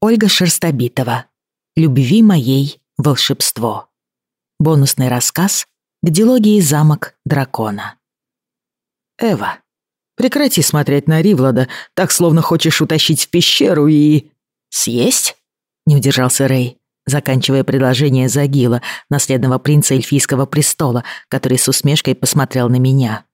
Ольга Шерстобитова. «Любви моей волшебство». Бонусный рассказ к дилогии «Замок дракона». «Эва, прекрати смотреть на Ривлада, так словно хочешь утащить в пещеру и...» «Съесть?» — не удержался Рэй, заканчивая предложение Загила, наследного принца эльфийского престола, который с усмешкой посмотрел на меня.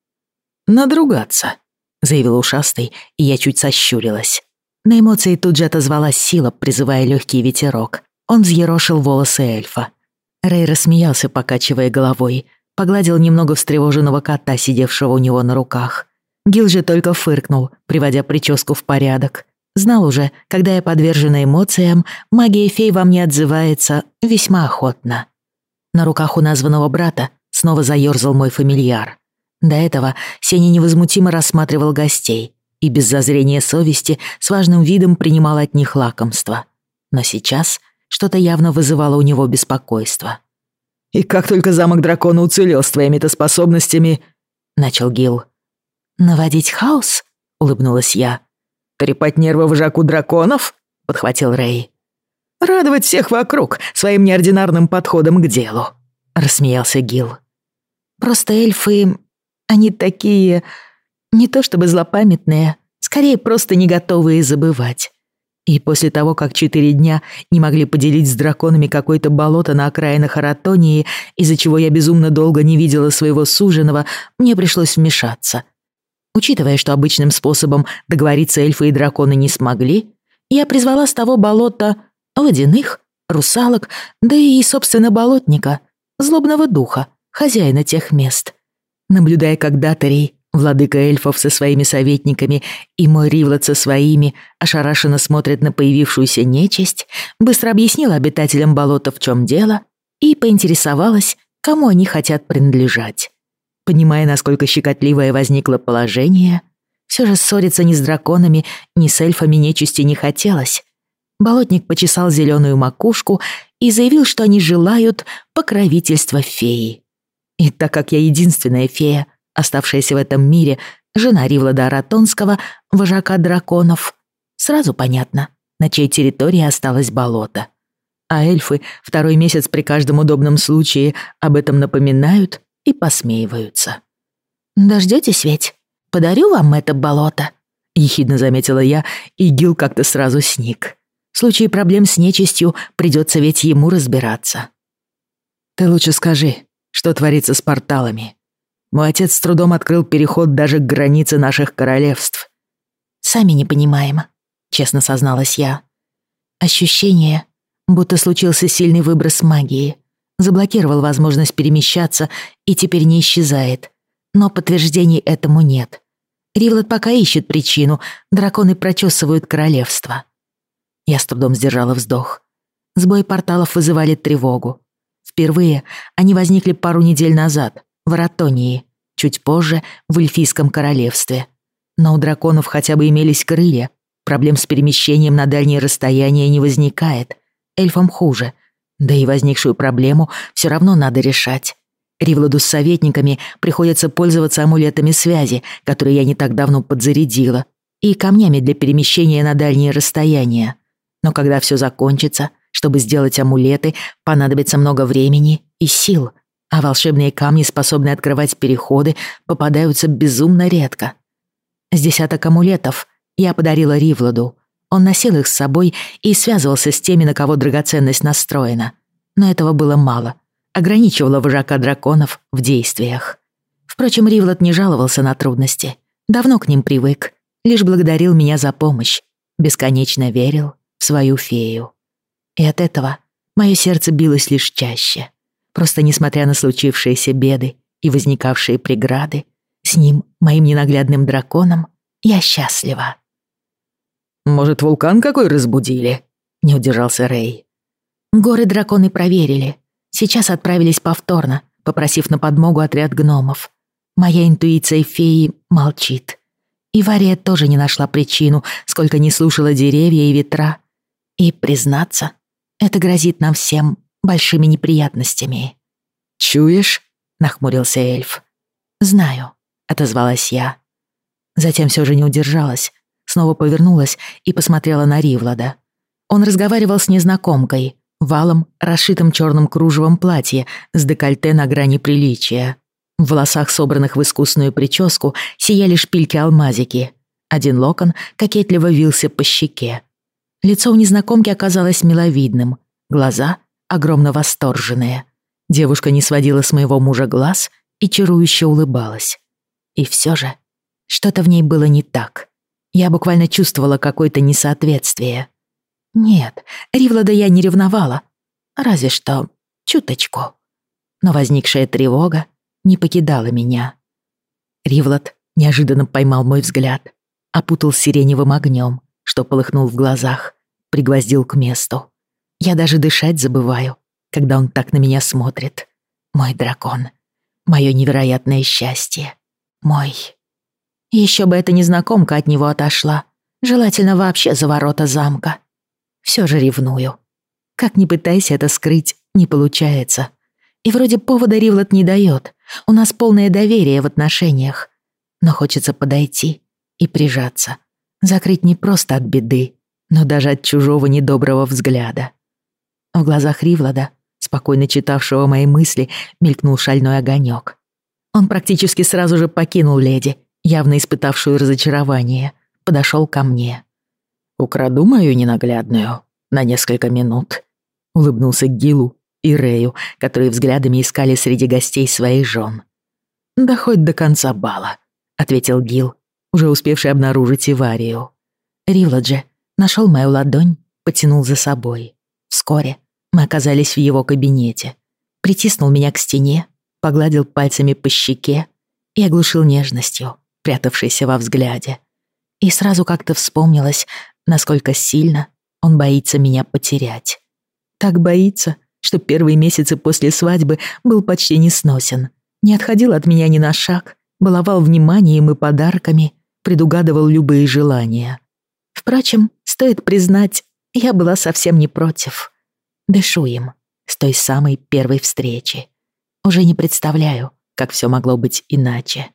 «Надругаться», — заявил ушастый, и я чуть сощурилась. На эмоции тут же отозвалась сила, призывая легкий ветерок. Он взъерошил волосы эльфа. Рэй рассмеялся, покачивая головой, погладил немного встревоженного кота, сидевшего у него на руках. Гил же только фыркнул, приводя прическу в порядок. Знал уже, когда я подвержена эмоциям, магия фей во мне отзывается весьма охотно. На руках у названного брата снова заёрзал мой фамильяр. До этого Сеня невозмутимо рассматривал гостей, и без зазрения совести с важным видом принимал от них лакомство. Но сейчас что-то явно вызывало у него беспокойство. «И как только замок дракона уцелел с твоими-то способностями...» — начал Гил. «Наводить хаос?» — улыбнулась я. «Трепать нервы вожаку драконов?» — подхватил Рэй. «Радовать всех вокруг своим неординарным подходом к делу», — рассмеялся Гил. «Просто эльфы... они такие не то чтобы злопамятные, скорее просто не готовые забывать. И после того, как четыре дня не могли поделить с драконами какое-то болото на окраинах Аратонии, из-за чего я безумно долго не видела своего суженого, мне пришлось вмешаться. Учитывая, что обычным способом договориться эльфы и драконы не смогли, я призвала с того болота водяных, русалок, да и, собственно, болотника, злобного духа, хозяина тех мест. Наблюдая, как Датарий Владыка эльфов со своими советниками и мой Ривлад со своими ошарашенно смотрят на появившуюся нечисть, быстро объяснила обитателям болота, в чем дело, и поинтересовалась, кому они хотят принадлежать. Понимая, насколько щекотливое возникло положение, все же ссориться ни с драконами, ни с эльфами нечисти не хотелось. Болотник почесал зеленую макушку и заявил, что они желают покровительства феи. И так как я единственная фея, оставшаяся в этом мире, жена Ривлада Аратонского, вожака драконов. Сразу понятно, на чьей территории осталось болото. А эльфы второй месяц при каждом удобном случае об этом напоминают и посмеиваются. «Дождётесь ведь? Подарю вам это болото», — ехидно заметила я, и Гил как-то сразу сник. В случае проблем с нечистью придется ведь ему разбираться. «Ты лучше скажи, что творится с порталами?» Мой отец с трудом открыл переход даже к границе наших королевств. «Сами не понимаем», — честно созналась я. Ощущение, будто случился сильный выброс магии. Заблокировал возможность перемещаться и теперь не исчезает. Но подтверждений этому нет. Ривлот пока ищет причину, драконы прочесывают королевство. Я с трудом сдержала вздох. Сбой порталов вызывали тревогу. Впервые они возникли пару недель назад, в Аратонии, чуть позже в Эльфийском королевстве. Но у драконов хотя бы имелись крылья, проблем с перемещением на дальние расстояния не возникает. Эльфам хуже. Да и возникшую проблему все равно надо решать. Ривладу с советниками приходится пользоваться амулетами связи, которые я не так давно подзарядила, и камнями для перемещения на дальние расстояния. Но когда все закончится, чтобы сделать амулеты, понадобится много времени и сил — а волшебные камни, способные открывать переходы, попадаются безумно редко. С десяток амулетов я подарила Ривладу. Он носил их с собой и связывался с теми, на кого драгоценность настроена. Но этого было мало. Ограничивало вожака драконов в действиях. Впрочем, Ривлад не жаловался на трудности. Давно к ним привык. Лишь благодарил меня за помощь. Бесконечно верил в свою фею. И от этого мое сердце билось лишь чаще. Просто несмотря на случившиеся беды и возникавшие преграды, с ним, моим ненаглядным драконом, я счастлива. «Может, вулкан какой разбудили?» — не удержался Рэй. Горы драконы проверили. Сейчас отправились повторно, попросив на подмогу отряд гномов. Моя интуиция феи молчит. И Вария тоже не нашла причину, сколько не слушала деревья и ветра. И, признаться, это грозит нам всем большими неприятностями. «Чуешь?» — нахмурился эльф. «Знаю», — отозвалась я. Затем все же не удержалась, снова повернулась и посмотрела на Ривлада. Он разговаривал с незнакомкой, валом, расшитым черным кружевом платье с декольте на грани приличия. В волосах, собранных в искусную прическу, сияли шпильки-алмазики. Один локон кокетливо вился по щеке. Лицо у незнакомки оказалось миловидным, глаза огромно восторженные. Девушка не сводила с моего мужа глаз и чарующе улыбалась. И все же что-то в ней было не так. Я буквально чувствовала какое-то несоответствие. Нет, Ривлада я не ревновала. Разве что чуточку. Но возникшая тревога не покидала меня. Ривлад неожиданно поймал мой взгляд, опутал сиреневым огнем, что полыхнул в глазах, пригвоздил к месту. Я даже дышать забываю, когда он так на меня смотрит. Мой дракон. Мое невероятное счастье. Мой. Еще бы эта незнакомка от него отошла. Желательно вообще за ворота замка. Все же ревную. Как ни пытайся это скрыть, не получается. И вроде повода Ривлот не дает. У нас полное доверие в отношениях. Но хочется подойти и прижаться. Закрыть не просто от беды, но даже от чужого недоброго взгляда. В глазах Ривлада, спокойно читавшего мои мысли, мелькнул шальной огонек. Он практически сразу же покинул леди, явно испытавшую разочарование, подошел ко мне. «Украду мою ненаглядную на несколько минут», — улыбнулся Гилу и Рэю, которые взглядами искали среди гостей своих жен. «Да хоть до конца бала», — ответил Гил, уже успевший обнаружить Иварию. Ривладже нашел мою ладонь, потянул за собой. Вскоре мы оказались в его кабинете. Притиснул меня к стене, погладил пальцами по щеке и оглушил нежностью, прятавшейся во взгляде. И сразу как-то вспомнилось, насколько сильно он боится меня потерять. Так боится, что первые месяцы после свадьбы был почти не сносен. Не отходил от меня ни на шаг, баловал вниманием и подарками, предугадывал любые желания. Впрочем, стоит признать, я была совсем не против. Дышу им с той самой первой встречи. Уже не представляю, как все могло быть иначе.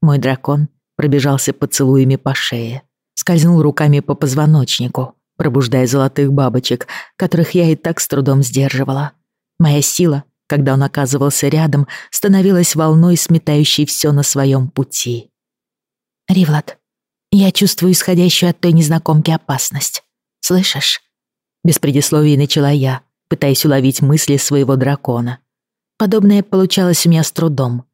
Мой дракон пробежался поцелуями по шее, скользнул руками по позвоночнику, пробуждая золотых бабочек, которых я и так с трудом сдерживала. Моя сила, когда он оказывался рядом, становилась волной, сметающей все на своем пути. «Ривлад, я чувствую исходящую от той незнакомки опасность. Слышишь?» Без предисловий начала я, пытаясь уловить мысли своего дракона. Подобное получалось у меня с трудом.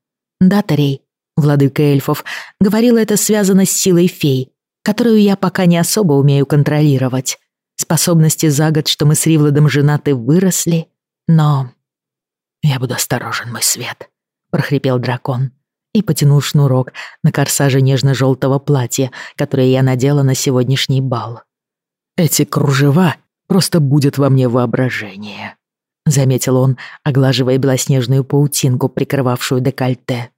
Датарей, владыка эльфов, говорил, это связано с силой фей, которую я пока не особо умею контролировать. Способности за год, что мы с Ривладом женаты, выросли, но... «Я буду осторожен, мой свет», — прохрипел дракон и потянул шнурок на корсаже нежно-желтого платья, которое я надела на сегодняшний бал. «Эти кружева просто будет во мне воображение», — заметил он, оглаживая белоснежную паутинку, прикрывавшую декольте.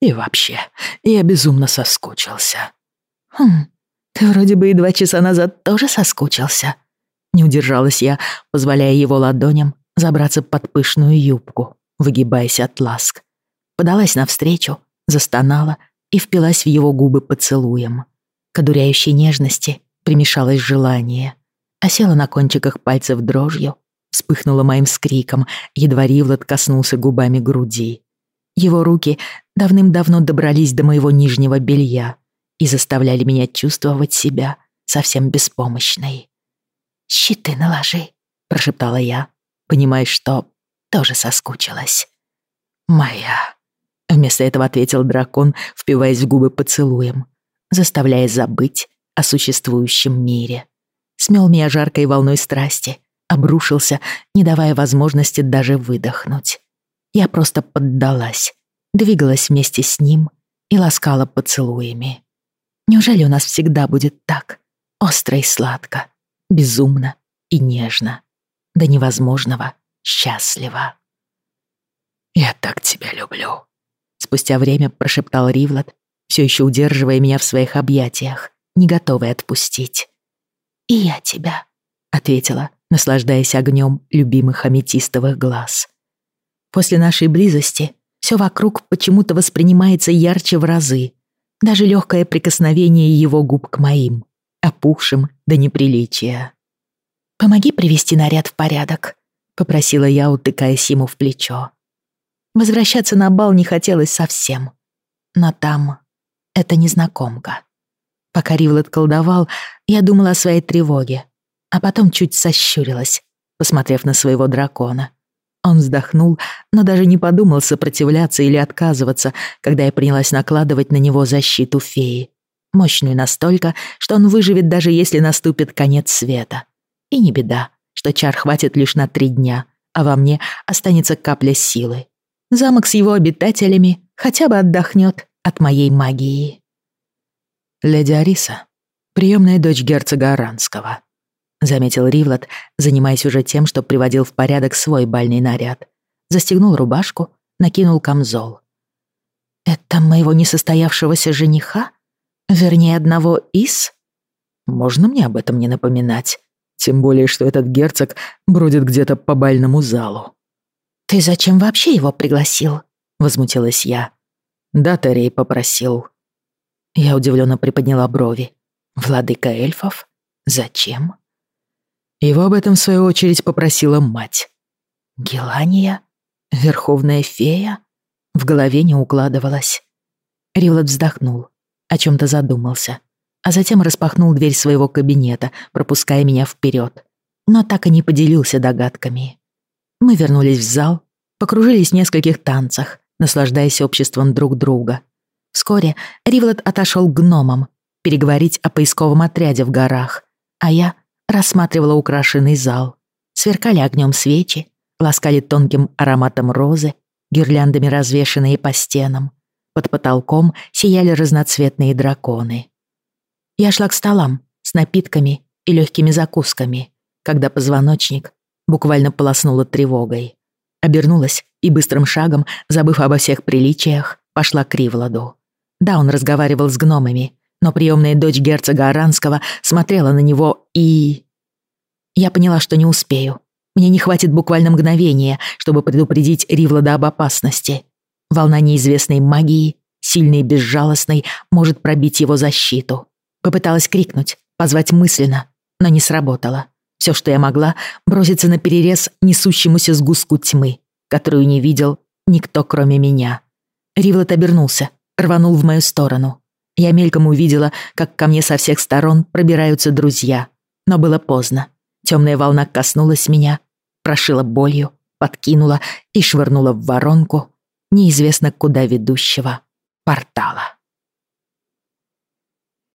«И вообще, я безумно соскучился». «Хм, ты вроде бы и два часа назад тоже соскучился». Не удержалась я, позволяя его ладоням забраться под пышную юбку, выгибаясь от ласк. Подалась навстречу, застонала и впилась в его губы поцелуем. К одуряющей нежности примешалось желание — осела на кончиках пальцев дрожью, вспыхнула моим скриком, едва Ривлот коснулся губами груди. Его руки давным-давно добрались до моего нижнего белья и заставляли меня чувствовать себя совсем беспомощной. «Щиты наложи», — прошептала я, понимая, что тоже соскучилась. «Моя», — вместо этого ответил дракон, впиваясь в губы поцелуем, заставляя забыть о существующем мире смел меня жаркой волной страсти, обрушился, не давая возможности даже выдохнуть. Я просто поддалась, двигалась вместе с ним и ласкала поцелуями. Неужели у нас всегда будет так? Остро и сладко, безумно и нежно, до невозможного счастливо. «Я так тебя люблю», — спустя время прошептал Ривлад, все еще удерживая меня в своих объятиях, не готовый отпустить. «И я тебя», — ответила, наслаждаясь огнем любимых аметистовых глаз. После нашей близости все вокруг почему-то воспринимается ярче в разы. Даже легкое прикосновение его губ к моим, опухшим до неприличия. «Помоги привести наряд в порядок», — попросила я, утыкаясь ему в плечо. Возвращаться на бал не хотелось совсем. Но там это незнакомка. Пока Ривлет колдовал, я думала о своей тревоге, а потом чуть сощурилась, посмотрев на своего дракона. Он вздохнул, но даже не подумал сопротивляться или отказываться, когда я принялась накладывать на него защиту феи. Мощную настолько, что он выживет даже если наступит конец света. И не беда, что чар хватит лишь на три дня, а во мне останется капля силы. Замок с его обитателями хотя бы отдохнет от моей магии. «Леди Ариса, приемная дочь герцога Аранского», заметил Ривлот, занимаясь уже тем, что приводил в порядок свой бальный наряд. Застегнул рубашку, накинул камзол. «Это моего несостоявшегося жениха? Вернее, одного из?» «Можно мне об этом не напоминать? Тем более, что этот герцог бродит где-то по бальному залу». «Ты зачем вообще его пригласил?» — возмутилась я. «Да, Терей попросил». Я удивленно приподняла брови. «Владыка эльфов? Зачем?» Его об этом, в свою очередь, попросила мать. «Гелания? Верховная фея?» В голове не укладывалось. Ривлот вздохнул, о чем то задумался, а затем распахнул дверь своего кабинета, пропуская меня вперед, но так и не поделился догадками. Мы вернулись в зал, покружились в нескольких танцах, наслаждаясь обществом друг друга. Вскоре Ривлот отошел к гномам, переговорить о поисковом отряде в горах, а я рассматривала украшенный зал. Сверкали огнем свечи, ласкали тонким ароматом розы, гирляндами развешанные по стенам. Под потолком сияли разноцветные драконы. Я шла к столам с напитками и легкими закусками, когда позвоночник буквально полоснуло тревогой. Обернулась и быстрым шагом, забыв обо всех приличиях, пошла к Ривладу. Да, он разговаривал с гномами, но приемная дочь герцога Аранского смотрела на него и... Я поняла, что не успею. Мне не хватит буквально мгновения, чтобы предупредить Ривлада об опасности. Волна неизвестной магии, сильной и безжалостной, может пробить его защиту. Попыталась крикнуть, позвать мысленно, но не сработало. Все, что я могла, броситься на перерез несущемуся сгустку тьмы, которую не видел никто, кроме меня. Ривлад обернулся, рванул в мою сторону. Я мельком увидела, как ко мне со всех сторон пробираются друзья. Но было поздно. Темная волна коснулась меня, прошила болью, подкинула и швырнула в воронку неизвестно куда ведущего портала.